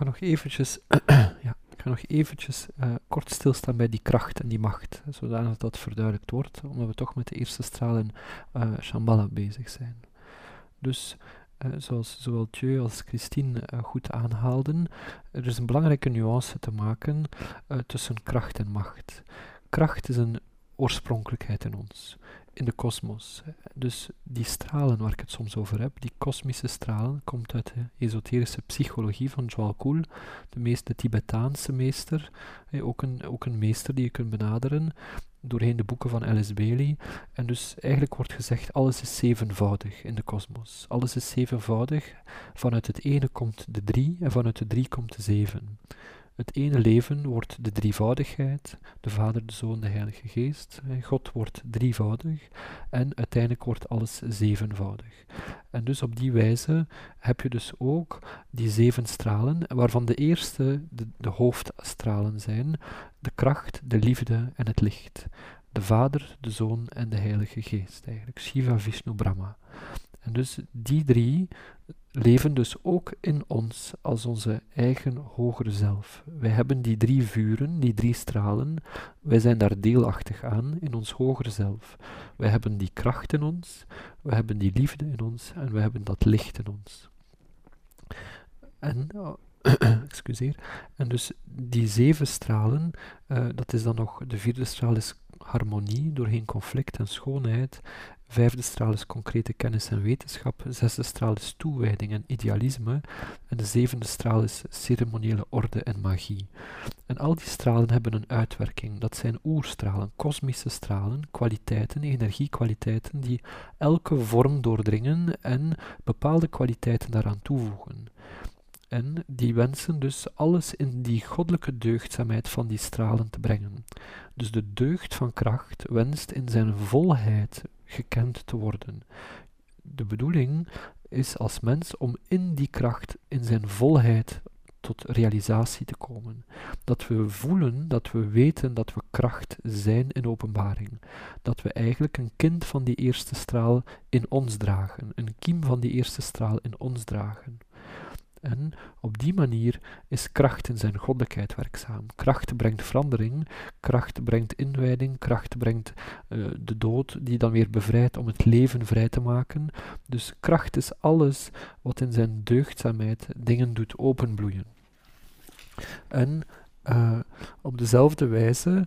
ga nog eventjes, ja, ik ga nog eventjes uh, kort stilstaan bij die kracht en die macht, zodat dat verduidelijkt wordt, omdat we toch met de eerste stralen uh, Shambhala bezig zijn. Dus uh, zoals zowel Thieu als Christine goed aanhaalden, er is een belangrijke nuance te maken tussen kracht en macht. Kracht is een oorspronkelijkheid in ons in de kosmos. Dus die stralen waar ik het soms over heb, die kosmische stralen, komt uit de esoterische psychologie van Joel Kool, de meeste Tibetaanse meester, ook, een, ook een meester die je kunt benaderen doorheen de boeken van Alice Bailey. En dus eigenlijk wordt gezegd, alles is zevenvoudig in de kosmos. Alles is zevenvoudig. Vanuit het ene komt de drie en vanuit de drie komt de zeven. Het ene leven wordt de drievoudigheid, de Vader, de Zoon, de Heilige Geest. God wordt drievoudig en uiteindelijk wordt alles zevenvoudig. En dus op die wijze heb je dus ook die zeven stralen, waarvan de eerste de, de hoofdstralen zijn, de kracht, de liefde en het licht. De Vader, de Zoon en de Heilige Geest eigenlijk. Shiva, Vishnu, Brahma. En dus die drie leven dus ook in ons als onze eigen hogere zelf. Wij hebben die drie vuren, die drie stralen, wij zijn daar deelachtig aan in ons hogere zelf. Wij hebben die kracht in ons, we hebben die liefde in ons en we hebben dat licht in ons. En, excuseer, en dus die zeven stralen, uh, dat is dan nog, de vierde straal is harmonie, doorheen conflict en schoonheid. Vijfde straal is concrete kennis en wetenschap. Zesde straal is toewijding en idealisme. En de zevende straal is ceremoniële orde en magie. En al die stralen hebben een uitwerking. Dat zijn oerstralen, kosmische stralen, kwaliteiten, energiekwaliteiten die elke vorm doordringen en bepaalde kwaliteiten daaraan toevoegen. En die wensen dus alles in die goddelijke deugdzaamheid van die stralen te brengen. Dus de deugd van kracht wenst in zijn volheid gekend te worden. De bedoeling is als mens om in die kracht, in zijn volheid, tot realisatie te komen. Dat we voelen, dat we weten dat we kracht zijn in openbaring. Dat we eigenlijk een kind van die eerste straal in ons dragen, een kiem van die eerste straal in ons dragen. En op die manier is kracht in zijn goddelijkheid werkzaam. Kracht brengt verandering, kracht brengt inwijding, kracht brengt uh, de dood, die dan weer bevrijdt om het leven vrij te maken. Dus kracht is alles wat in zijn deugdzaamheid dingen doet openbloeien. En uh, op dezelfde wijze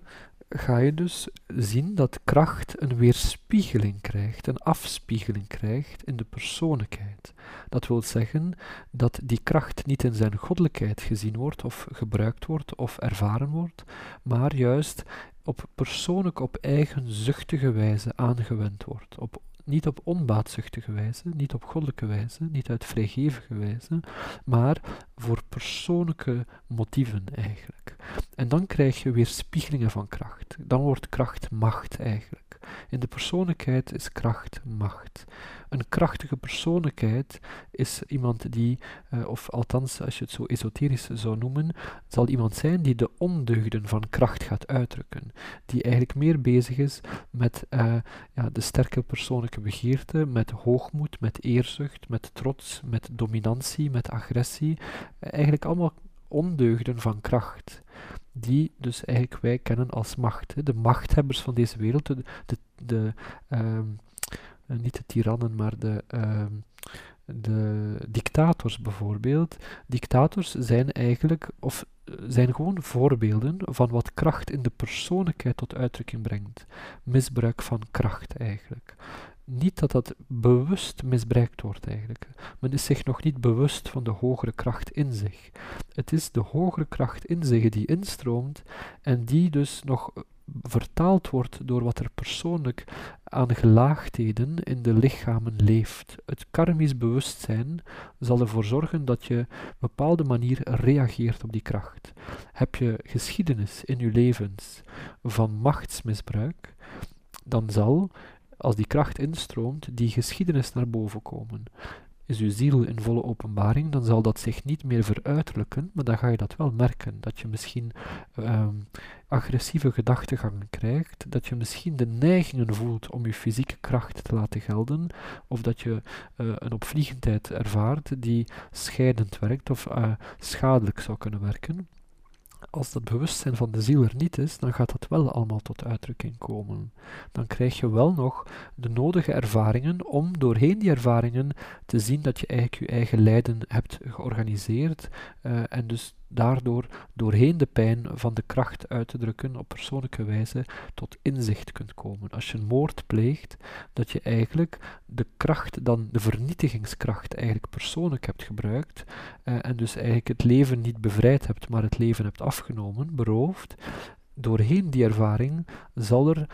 ga je dus zien dat kracht een weerspiegeling krijgt, een afspiegeling krijgt in de persoonlijkheid. Dat wil zeggen dat die kracht niet in zijn goddelijkheid gezien wordt of gebruikt wordt of ervaren wordt, maar juist op persoonlijk, op eigenzuchtige wijze aangewend wordt, op niet op onbaatzuchtige wijze, niet op goddelijke wijze, niet uit vrijgevige wijze, maar voor persoonlijke motieven eigenlijk. En dan krijg je weer spiegelingen van kracht. Dan wordt kracht macht eigenlijk. In de persoonlijkheid is kracht macht. Een krachtige persoonlijkheid is iemand die, uh, of althans als je het zo esoterisch zou noemen, zal iemand zijn die de ondeugden van kracht gaat uitdrukken. Die eigenlijk meer bezig is met uh, ja, de sterke persoonlijke begeerte, met hoogmoed, met eerzucht, met trots, met dominantie, met agressie. eigenlijk allemaal ondeugden van kracht die dus eigenlijk wij kennen als macht. De machthebbers van deze wereld, de, de, de um, niet de tirannen, maar de, um, de dictators bijvoorbeeld. Dictators zijn eigenlijk, of zijn gewoon voorbeelden van wat kracht in de persoonlijkheid tot uitdrukking brengt. Misbruik van kracht eigenlijk niet dat dat bewust misbruikt wordt eigenlijk. Men is zich nog niet bewust van de hogere kracht in zich. Het is de hogere kracht in zich die instroomt en die dus nog vertaald wordt door wat er persoonlijk aan gelaagdheden in de lichamen leeft. Het karmisch bewustzijn zal ervoor zorgen dat je op een bepaalde manier reageert op die kracht. Heb je geschiedenis in je levens van machtsmisbruik, dan zal als die kracht instroomt, die geschiedenis naar boven komen. is uw ziel in volle openbaring, dan zal dat zich niet meer veruiterlijken, maar dan ga je dat wel merken. Dat je misschien ehm, agressieve gedachtegangen krijgt, dat je misschien de neigingen voelt om je fysieke kracht te laten gelden, of dat je uh, een opvliegendheid ervaart die scheidend werkt of uh, schadelijk zou kunnen werken als dat bewustzijn van de ziel er niet is, dan gaat dat wel allemaal tot uitdrukking komen. Dan krijg je wel nog de nodige ervaringen om doorheen die ervaringen te zien dat je eigenlijk je eigen lijden hebt georganiseerd uh, en dus daardoor doorheen de pijn van de kracht uit te drukken op persoonlijke wijze tot inzicht kunt komen. Als je een moord pleegt, dat je eigenlijk de kracht, dan de vernietigingskracht eigenlijk persoonlijk hebt gebruikt uh, en dus eigenlijk het leven niet bevrijd hebt, maar het leven hebt afgenomen, beroofd, doorheen die ervaring zal er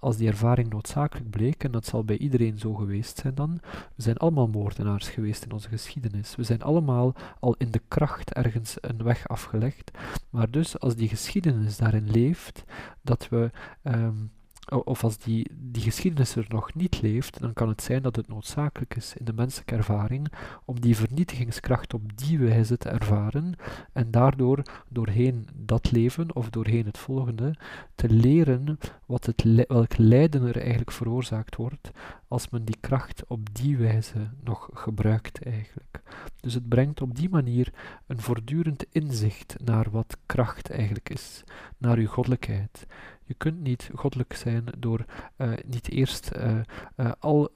als die ervaring noodzakelijk bleek, en dat zal bij iedereen zo geweest zijn dan, we zijn allemaal moordenaars geweest in onze geschiedenis. We zijn allemaal al in de kracht ergens een weg afgelegd. Maar dus als die geschiedenis daarin leeft, dat we um, of als die, die geschiedenis er nog niet leeft, dan kan het zijn dat het noodzakelijk is in de menselijke ervaring om die vernietigingskracht op die wijze te ervaren en daardoor doorheen dat leven of doorheen het volgende te leren wat het, welk lijden er eigenlijk veroorzaakt wordt als men die kracht op die wijze nog gebruikt eigenlijk. Dus het brengt op die manier een voortdurend inzicht naar wat kracht eigenlijk is, naar uw goddelijkheid. Je kunt niet goddelijk zijn door uh, niet eerst uh, uh, al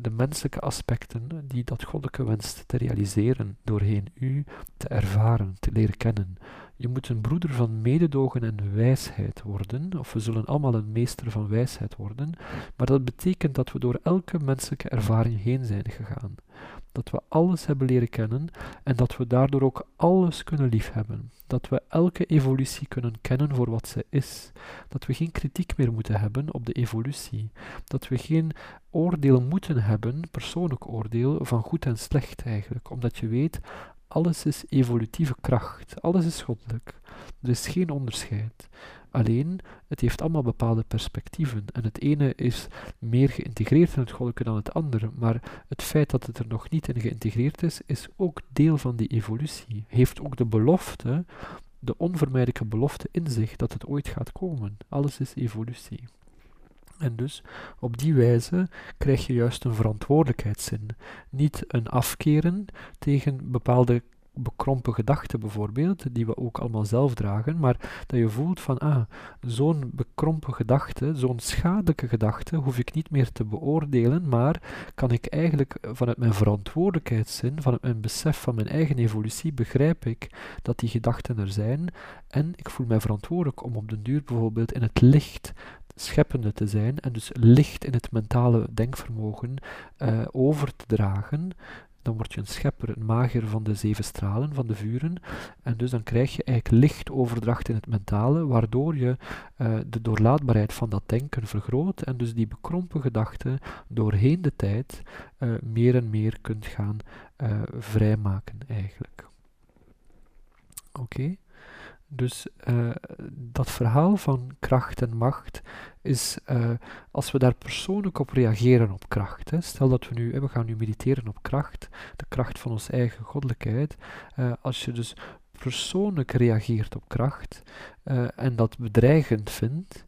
de menselijke aspecten die dat goddelijke wenst te realiseren, doorheen u te ervaren, te leren kennen. Je moet een broeder van mededogen en wijsheid worden, of we zullen allemaal een meester van wijsheid worden, maar dat betekent dat we door elke menselijke ervaring heen zijn gegaan. Dat we alles hebben leren kennen en dat we daardoor ook alles kunnen liefhebben. Dat we elke evolutie kunnen kennen voor wat ze is. Dat we geen kritiek meer moeten hebben op de evolutie. Dat we geen oordeel moeten hebben, persoonlijk oordeel, van goed en slecht eigenlijk. Omdat je weet, alles is evolutieve kracht, alles is goddelijk. Er is geen onderscheid. Alleen, het heeft allemaal bepaalde perspectieven. En het ene is meer geïntegreerd in het goddelijke dan het andere. Maar het feit dat het er nog niet in geïntegreerd is, is ook deel van die evolutie. Heeft ook de belofte, de onvermijdelijke belofte in zich dat het ooit gaat komen. Alles is evolutie. En dus op die wijze krijg je juist een verantwoordelijkheidszin. Niet een afkeren tegen bepaalde bekrompen gedachten bijvoorbeeld, die we ook allemaal zelf dragen, maar dat je voelt van, ah, zo'n bekrompen gedachte, zo'n schadelijke gedachte, hoef ik niet meer te beoordelen, maar kan ik eigenlijk vanuit mijn verantwoordelijkheidszin, vanuit mijn besef van mijn eigen evolutie, begrijp ik dat die gedachten er zijn en ik voel mij verantwoordelijk om op den duur bijvoorbeeld in het licht scheppende te zijn en dus licht in het mentale denkvermogen uh, over te dragen, dan word je een schepper, een magier van de zeven stralen, van de vuren, en dus dan krijg je eigenlijk lichtoverdracht in het mentale, waardoor je uh, de doorlaatbaarheid van dat denken vergroot en dus die bekrompen gedachten doorheen de tijd uh, meer en meer kunt gaan vrijmaken eigenlijk. Oké? Dus uh, dat verhaal van kracht en macht is, uh, als we daar persoonlijk op reageren op kracht, hè, stel dat we nu, we gaan nu mediteren op kracht, de kracht van onze eigen goddelijkheid, uh, als je dus persoonlijk reageert op kracht en dat bedreigend vindt,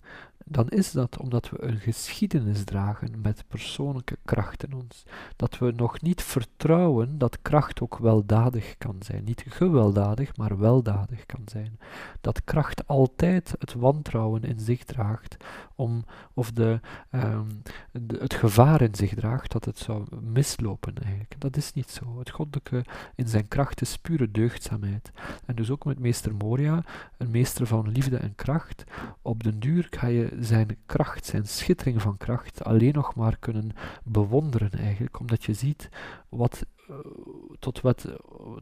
dan is dat omdat we een geschiedenis dragen met persoonlijke kracht in ons. Dat we nog niet vertrouwen dat kracht ook weldadig kan zijn. Niet gewelddadig, maar weldadig kan zijn. Dat kracht altijd het wantrouwen in zich draagt, om, of de, de, het gevaar in zich draagt dat het zou mislopen eigenlijk. Dat is niet zo. Het goddelijke in zijn kracht is pure deugdzaamheid. En dus ook met meester Moria, een meester van liefde en kracht, op den duur ga je zijn kracht, zijn schittering van kracht, alleen nog maar kunnen bewonderen eigenlijk, omdat je ziet wat, uh, tot, wat,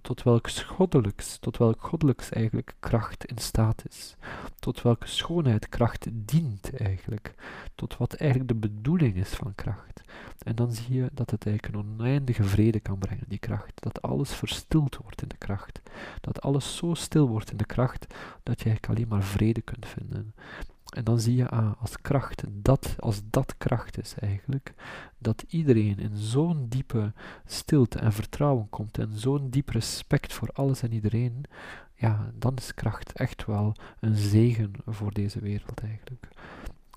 tot welk goddelijks, tot welk goddelijks eigenlijk kracht in staat is, tot welke schoonheid kracht dient eigenlijk, tot wat eigenlijk de bedoeling is van kracht. En dan zie je dat het eigenlijk een oneindige vrede kan brengen, die kracht, dat alles verstild wordt in de kracht, dat alles zo stil wordt in de kracht, dat je eigenlijk alleen maar vrede kunt vinden. En dan zie je ah, als kracht, dat, als dat kracht is eigenlijk, dat iedereen in zo'n diepe stilte en vertrouwen komt en zo'n diep respect voor alles en iedereen, ja, dan is kracht echt wel een zegen voor deze wereld eigenlijk.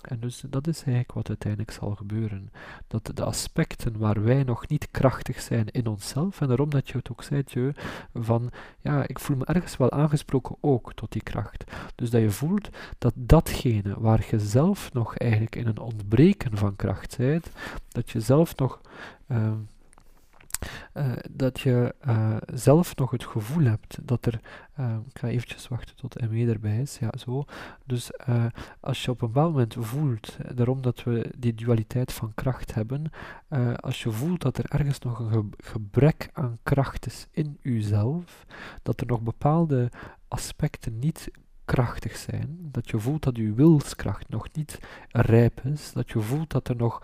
En dus dat is eigenlijk wat uiteindelijk zal gebeuren. Dat de aspecten waar wij nog niet krachtig zijn in onszelf, en daarom dat je het ook zei, je, van ja, ik voel me ergens wel aangesproken ook tot die kracht. Dus dat je voelt dat datgene waar je zelf nog eigenlijk in een ontbreken van kracht bent, dat je zelf nog uh, uh, dat je uh, zelf nog het gevoel hebt dat er. Uh, ik ga eventjes wachten tot ME erbij is. Ja, zo. Dus als je op een bepaald moment voelt, daarom dat we die dualiteit van kracht hebben, als je voelt dat er ergens nog een ge gebrek aan kracht is in uzelf, dat er nog bepaalde aspecten niet krachtig zijn, dat je voelt dat je wilskracht nog niet rijp is, dat je voelt dat er nog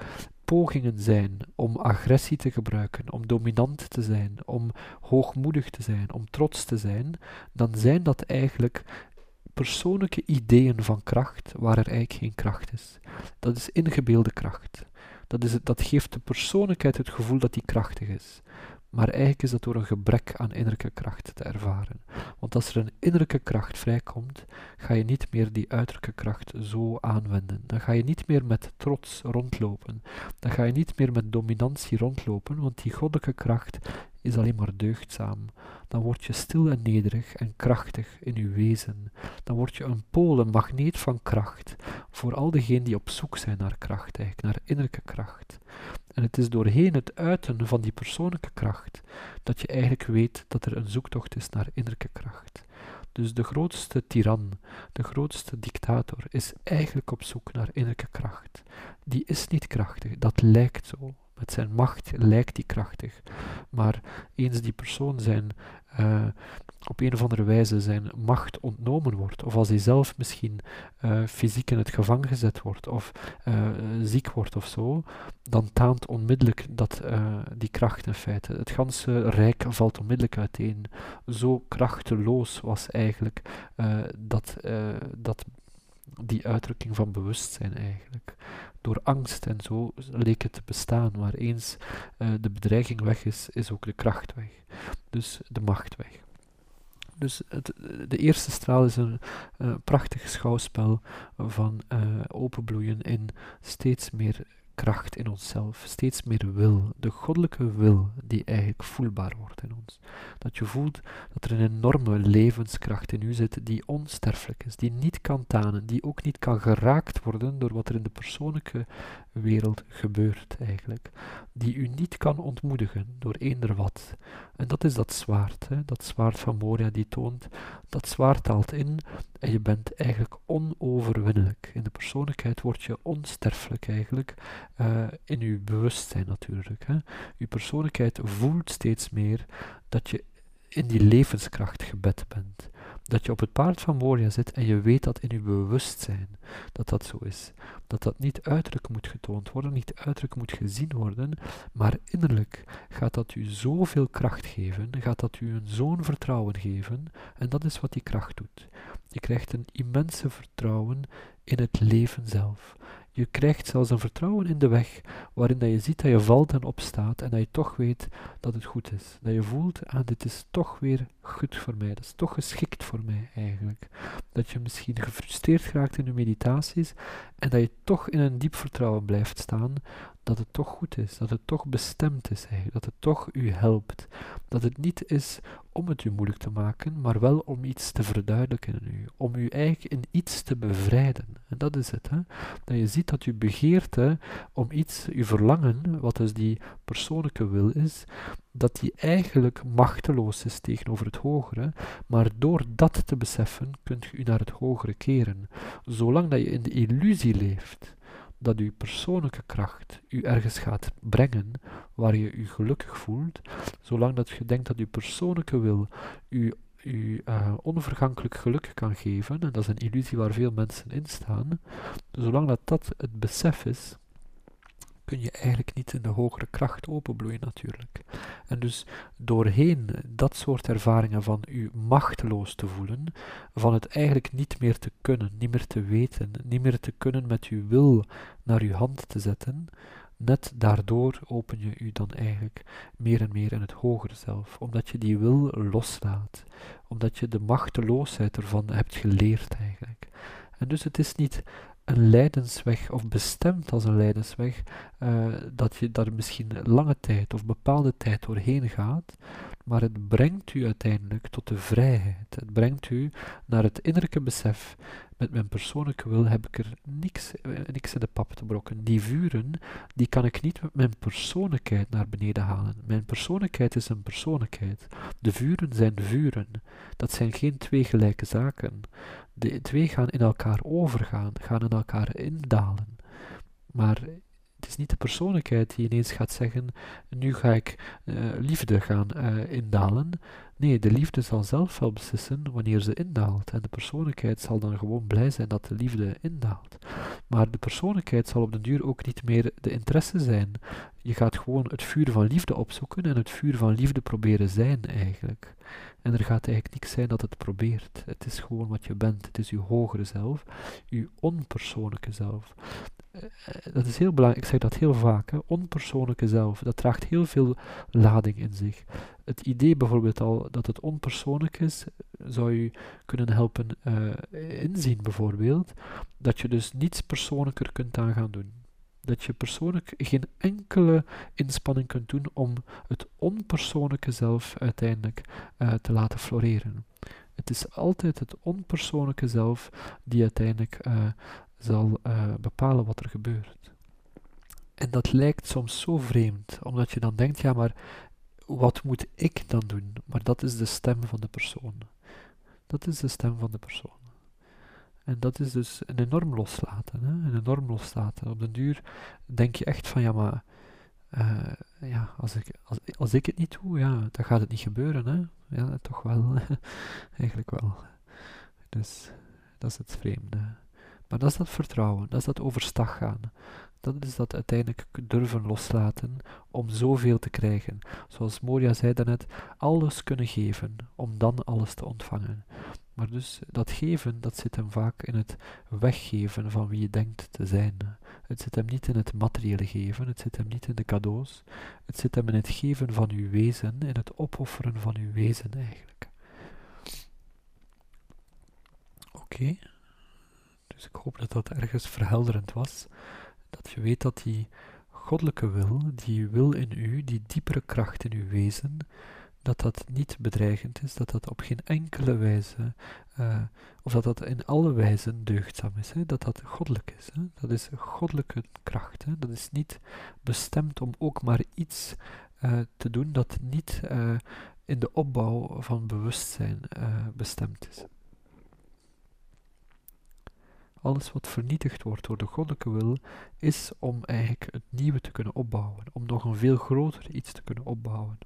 pogingen zijn om agressie te gebruiken, om dominant te zijn, om hoogmoedig te zijn, om trots te zijn, dan zijn dat eigenlijk persoonlijke ideeën van kracht waar er eigenlijk geen kracht is. Dat is ingebeelde kracht. Dat, is het, dat geeft de persoonlijkheid het gevoel dat die krachtig is. Maar eigenlijk is dat door een gebrek aan innerlijke kracht te ervaren. Want als er een innerlijke kracht vrijkomt, ga je niet meer die uiterlijke kracht zo aanwenden. Dan ga je niet meer met trots rondlopen. Dan ga je niet meer met dominantie rondlopen, want die goddelijke kracht is alleen maar deugdzaam. Dan word je stil en nederig en krachtig in je wezen. Dan word je een pool, een magneet van kracht voor al diegenen die op zoek zijn naar kracht, eigenlijk naar innerlijke kracht. En het is doorheen het uiten van die persoonlijke kracht dat je eigenlijk weet dat er een zoektocht is naar innerlijke kracht. Dus de grootste tiran, de grootste dictator, is eigenlijk op zoek naar innerlijke kracht. Die is niet krachtig, dat lijkt zo. Met zijn macht lijkt hij krachtig. Maar eens die persoon zijn, uh, op een of andere wijze zijn macht ontnomen wordt, of als hij zelf misschien uh, fysiek in het gevangen gezet wordt, of uh, ziek wordt of zo, dan taant onmiddellijk dat, die kracht in feite. Het ganse rijk valt onmiddellijk uiteen. Zo krachteloos was eigenlijk dat, dat die uitdrukking van bewustzijn eigenlijk. Door angst en zo leek het te bestaan, maar eens uh, de bedreiging weg is, is ook de kracht weg. Dus de macht weg. Dus het, de eerste straal is een uh, prachtig schouwspel van uh, openbloeien in steeds meer kracht in onszelf, steeds meer wil, de goddelijke wil die eigenlijk voelbaar wordt in ons. Dat je voelt dat er een enorme levenskracht in u zit die onsterfelijk is, die niet kan tanen, die ook niet kan geraakt worden door wat er in de persoonlijke wereld gebeurt eigenlijk, die u niet kan ontmoedigen door eender wat. En dat is dat zwaard, hè? dat zwaard van Moria die toont, dat zwaard taalt in en je bent eigenlijk onoverwinnelijk. In de persoonlijkheid word je onsterfelijk eigenlijk, uh, in uw bewustzijn natuurlijk. Hè? Uw persoonlijkheid voelt steeds meer dat je in die levenskracht gebed bent. Dat je op het paard van Moria zit en je weet dat in je bewustzijn dat dat zo is. Dat dat niet uiterlijk moet getoond worden, niet uiterlijk moet gezien worden, maar innerlijk gaat dat u zoveel kracht geven, gaat dat u een zo'n vertrouwen geven, en dat is wat die kracht doet. Je krijgt een immense vertrouwen in het leven zelf. Je krijgt zelfs een vertrouwen in de weg, waarin dat je ziet dat je valt en opstaat en dat je toch weet dat het goed is. Dat je voelt, ah, dit is toch weer goed voor mij, dat is toch geschikt voor mij eigenlijk. Dat je misschien gefrustreerd raakt in je meditaties en dat je toch in een diep vertrouwen blijft staan dat het toch goed is, dat het toch bestemd is eigenlijk, dat het toch u helpt. Dat het niet is om het u moeilijk te maken, maar wel om iets te verduidelijken in u, om u eigenlijk in iets te bevrijden. En dat is het, hè? dat je ziet dat uw begeerte om iets, uw verlangen, wat dus die persoonlijke wil is, dat die eigenlijk machteloos is tegenover het hogere, maar door dat te beseffen kunt u naar het hogere keren. Zolang dat je in de illusie leeft, dat uw persoonlijke kracht u ergens gaat brengen waar je u gelukkig voelt, zolang dat je denkt dat uw persoonlijke wil u, u uh, onvergankelijk geluk kan geven, en dat is een illusie waar veel mensen in staan, zolang dat dat het besef is, kun je eigenlijk niet in de hogere kracht openbloeien natuurlijk. En dus doorheen dat soort ervaringen van u machteloos te voelen, van het eigenlijk niet meer te kunnen, niet meer te weten, niet meer te kunnen met uw wil naar uw hand te zetten, net daardoor open je u dan eigenlijk meer en meer in het hogere zelf, omdat je die wil loslaat, omdat je de machteloosheid ervan hebt geleerd eigenlijk. En dus het is niet een lijdensweg of bestemd als een lijdensweg, uh, dat je daar misschien lange tijd of bepaalde tijd doorheen gaat, maar het brengt u uiteindelijk tot de vrijheid. Het brengt u naar het innerlijke besef. Met mijn persoonlijke wil heb ik er niks, eh, niks in de pap te brokken. Die vuren, die kan ik niet met mijn persoonlijkheid naar beneden halen. Mijn persoonlijkheid is een persoonlijkheid. De vuren zijn vuren. Dat zijn geen twee gelijke zaken. De twee gaan in elkaar overgaan, gaan in elkaar indalen. Maar het is niet de persoonlijkheid die ineens gaat zeggen, nu ga ik uh, liefde gaan uh, indalen. Nee, de liefde zal zelf wel beslissen wanneer ze indaalt. En de persoonlijkheid zal dan gewoon blij zijn dat de liefde indaalt. Maar de persoonlijkheid zal op den duur ook niet meer de interesse zijn. Je gaat gewoon het vuur van liefde opzoeken en het vuur van liefde proberen zijn eigenlijk. En er gaat eigenlijk niks zijn dat het probeert. Het is gewoon wat je bent. Het is uw hogere zelf, uw onpersoonlijke zelf. Eh, eh, dat is heel belangrijk, ik zeg dat heel vaak, onpersoonlijke zelf, dat draagt heel veel lading in zich. Het idee bijvoorbeeld al dat het onpersoonlijk is, zou je kunnen helpen uh, inzien bijvoorbeeld, dat je dus niets persoonlijker kunt aan gaan doen. Dat je persoonlijk geen enkele inspanning kunt doen om het onpersoonlijke zelf uiteindelijk uh, te laten floreren. Het is altijd het onpersoonlijke zelf die uiteindelijk zal uh, bepalen wat er gebeurt. En dat lijkt soms zo vreemd, omdat je dan denkt, ja maar wat moet ik dan doen? Maar dat is de stem van de persoon. Dat is de stem van de persoon. En dat is dus een enorm loslaten, hè? een enorm loslaten. Op den duur denk je echt van, ja maar, uh, ja, als ik, als, als ik het niet doe, ja, dan gaat het niet gebeuren, hè. Ja, toch wel. Eigenlijk wel. Dus, dat is het vreemde. Maar dat is dat vertrouwen, dat is dat overstag gaan. Dat is dat uiteindelijk durven loslaten om zoveel te krijgen. Zoals Moria zei daarnet, alles kunnen geven om dan alles te ontvangen. Maar dus dat geven, dat zit hem vaak in het weggeven van wie je denkt te zijn. Het zit hem niet in het materiële geven, het zit hem niet in de cadeaus. Het zit hem in het geven van uw wezen, in het opofferen van uw wezen eigenlijk. Oké. Dus ik hoop dat dat ergens verhelderend was. Dat je weet dat die goddelijke wil, die wil in u, die diepere kracht in uw wezen, dat dat niet bedreigend is, dat dat op geen enkele wijze, uh, of dat dat in alle wijzen deugdzaam is, hè, dat dat goddelijk is. Hè, dat is goddelijke kracht. Hè, dat is niet bestemd om ook maar iets uh, te doen dat niet uh, in de opbouw van bewustzijn bestemd is. Alles wat vernietigd wordt door de goddelijke wil, is om eigenlijk het nieuwe te kunnen opbouwen, om nog een veel groter iets te kunnen opbouwen.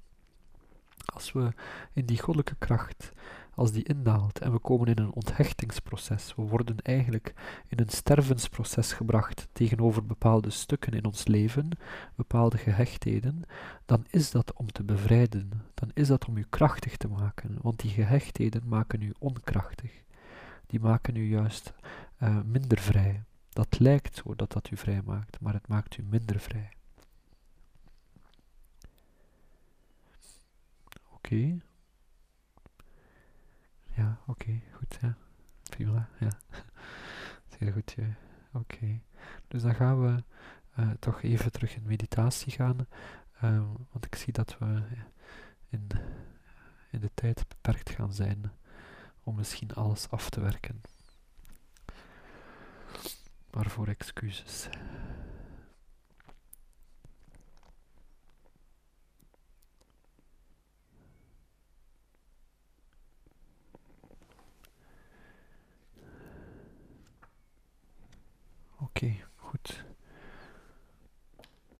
Als we in die goddelijke kracht, als die indaalt en we komen in een onthechtingsproces, we worden eigenlijk in een stervensproces gebracht tegenover bepaalde stukken in ons leven, bepaalde gehechtheden, dan is dat om te bevrijden, dan is dat om u krachtig te maken, want die gehechtheden maken u onkrachtig. Die maken u juist uh, minder vrij. Dat lijkt zo dat dat u vrij maakt, maar het maakt u minder vrij. Oké. Ja, oké, goed, ja. Prima, ja. Zeer goed, ja. Oké. Dus dan gaan we uh, toch even terug in meditatie gaan, uh, want ik zie dat we in, in de tijd beperkt gaan zijn om misschien alles af te werken. Waarvoor excuses. Oké, okay, goed.